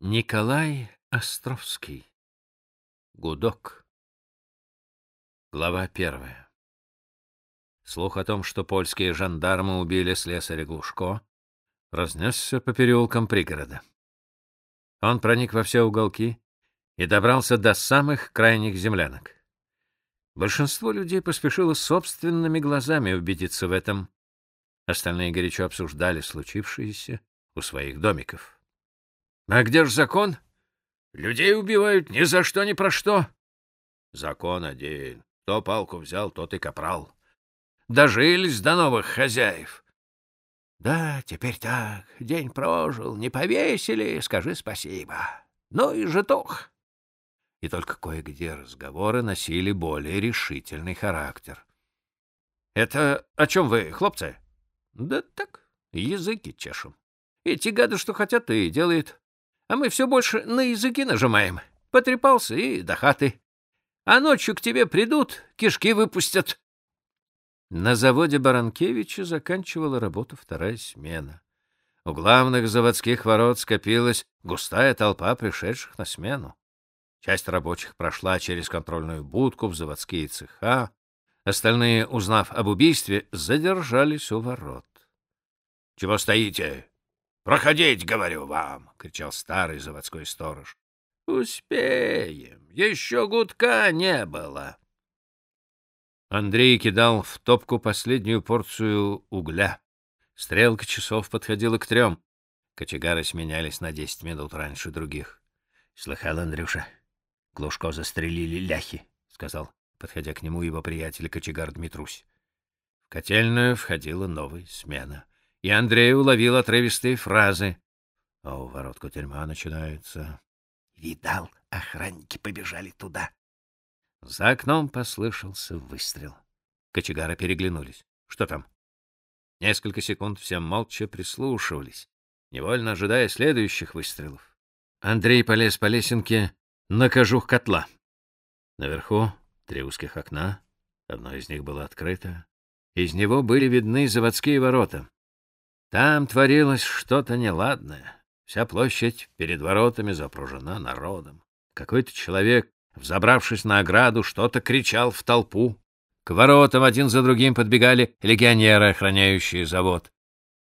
Николай Островский. Гудок. Глава первая. Слух о том, что польские жандармы убили слесаря Глушко, разнесся по переулкам пригорода. Он проник во все уголки и добрался до самых крайних землянок. Большинство людей поспешило собственными глазами убедиться в этом. Остальные горячо обсуждали случившееся у своих домиков. — А где ж закон? Людей убивают ни за что, ни про что. — Закон один. Кто палку взял, тот и капрал. Дожились до новых хозяев. — Да, теперь так. День прожил, не повесили, скажи спасибо. Ну и житох и только кое-где разговоры носили более решительный характер. — Это о чем вы, хлопцы? — Да так, языки чешем. Эти гады, что хотят, и делают. А мы все больше на языки нажимаем. Потрепался и до хаты. А ночью к тебе придут, кишки выпустят. На заводе Баранкевича заканчивала работу вторая смена. У главных заводских ворот скопилась густая толпа пришедших на смену. Часть рабочих прошла через контрольную будку в заводские цеха, остальные, узнав об убийстве, задержались у ворот. — Чего стоите? Проходить, говорю вам! — кричал старый заводской сторож. — Успеем, еще гудка не было. Андрей кидал в топку последнюю порцию угля. Стрелка часов подходила к трем. Кочегары сменялись на десять минут раньше других. — Слыхал, Андрюша? Глушко застрелили ляхи, — сказал, подходя к нему его приятель кочегар Дмитрусь. В котельную входила новая смена, и Андрей уловил отрывистые фразы. А у ворот кутерьма начинается. Видал, охранники побежали туда. За окном послышался выстрел. Кочегары переглянулись. Что там? Несколько секунд все молча прислушивались, невольно ожидая следующих выстрелов. Андрей полез по лесенке на кожух котла. Наверху три узких окна, одно из них было открыто. Из него были видны заводские ворота. Там творилось что-то неладное. Вся площадь перед воротами запружена народом. Какой-то человек, взобравшись на ограду, что-то кричал в толпу. К воротам один за другим подбегали легионеры, охраняющие завод.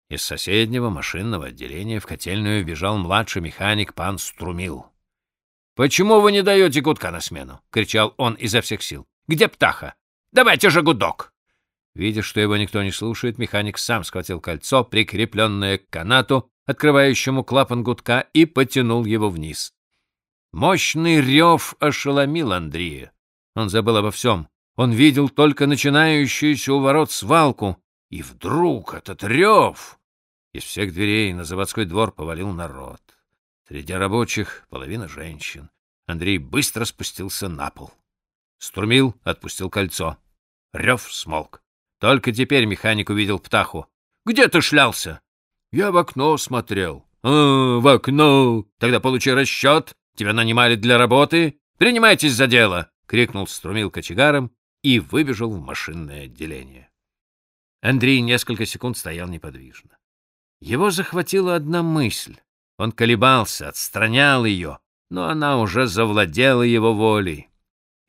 Из соседнего машинного отделения в котельную бежал младший механик пан Струмил. «Почему вы не даете гудка на смену?» — кричал он изо всех сил. «Где птаха? Давайте же гудок!» Видя, что его никто не слушает, механик сам схватил кольцо, прикрепленное к канату, открывающему клапан гудка, и потянул его вниз. Мощный рев ошеломил Андрея. Он забыл обо всем. Он видел только начинающуюся у ворот свалку. И вдруг этот рев... Из всех дверей на заводской двор повалил народ. Среди рабочих половина женщин. Андрей быстро спустился на пол. Струмил, отпустил кольцо. Рев смолк. Только теперь механик увидел птаху. «Где ты шлялся?» «Я в окно смотрел». «А, в окно! Тогда получи расчет. Тебя нанимали для работы. Принимайтесь за дело!» — крикнул Струмил кочегаром и выбежал в машинное отделение. Андрей несколько секунд стоял неподвижно. Его захватила одна мысль. Он колебался, отстранял ее, но она уже завладела его волей.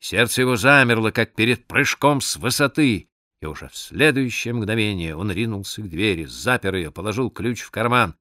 Сердце его замерло, как перед прыжком с высоты, и уже в следующее мгновение он ринулся к двери, запер ее, положил ключ в карман,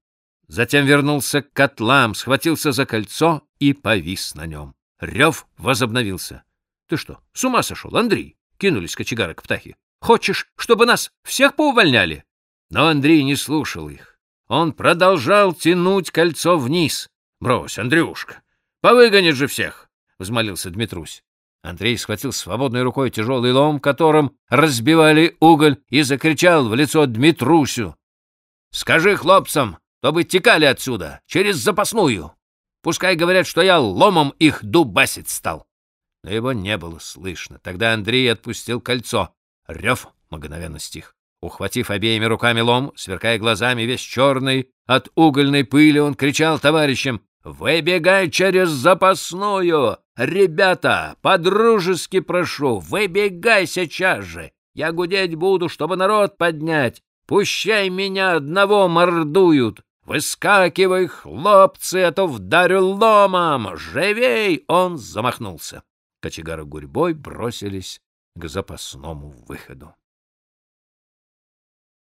затем вернулся к котлам, схватился за кольцо и повис на нем. Рев возобновился. — Ты что, с ума сошел, Андрей? — кинулись кочегары к птахе. — Хочешь, чтобы нас всех поувольняли? Но Андрей не слушал их. Он продолжал тянуть кольцо вниз. — Брось, Андрюшка, повыгонит же всех! — взмолился Дмитрусь. Андрей схватил свободной рукой тяжелый лом, которым разбивали уголь, и закричал в лицо Дмитрусю. — Скажи хлопцам, чтобы текали отсюда, через запасную. Пускай говорят, что я ломом их дубасить стал. Но его не было слышно. Тогда Андрей отпустил кольцо. Рев мгновенно стих. Ухватив обеими руками лом, сверкая глазами весь черный, от угольной пыли он кричал товарищам «Выбегай через запасную! Ребята, по-дружески прошу, выбегай сейчас же! Я гудеть буду, чтобы народ поднять! Пущай меня одного мордуют! Выскакивай, хлопцы, а то вдарю ломом! Живей!» Он замахнулся. Кочегары гурьбой бросились к запасному выходу.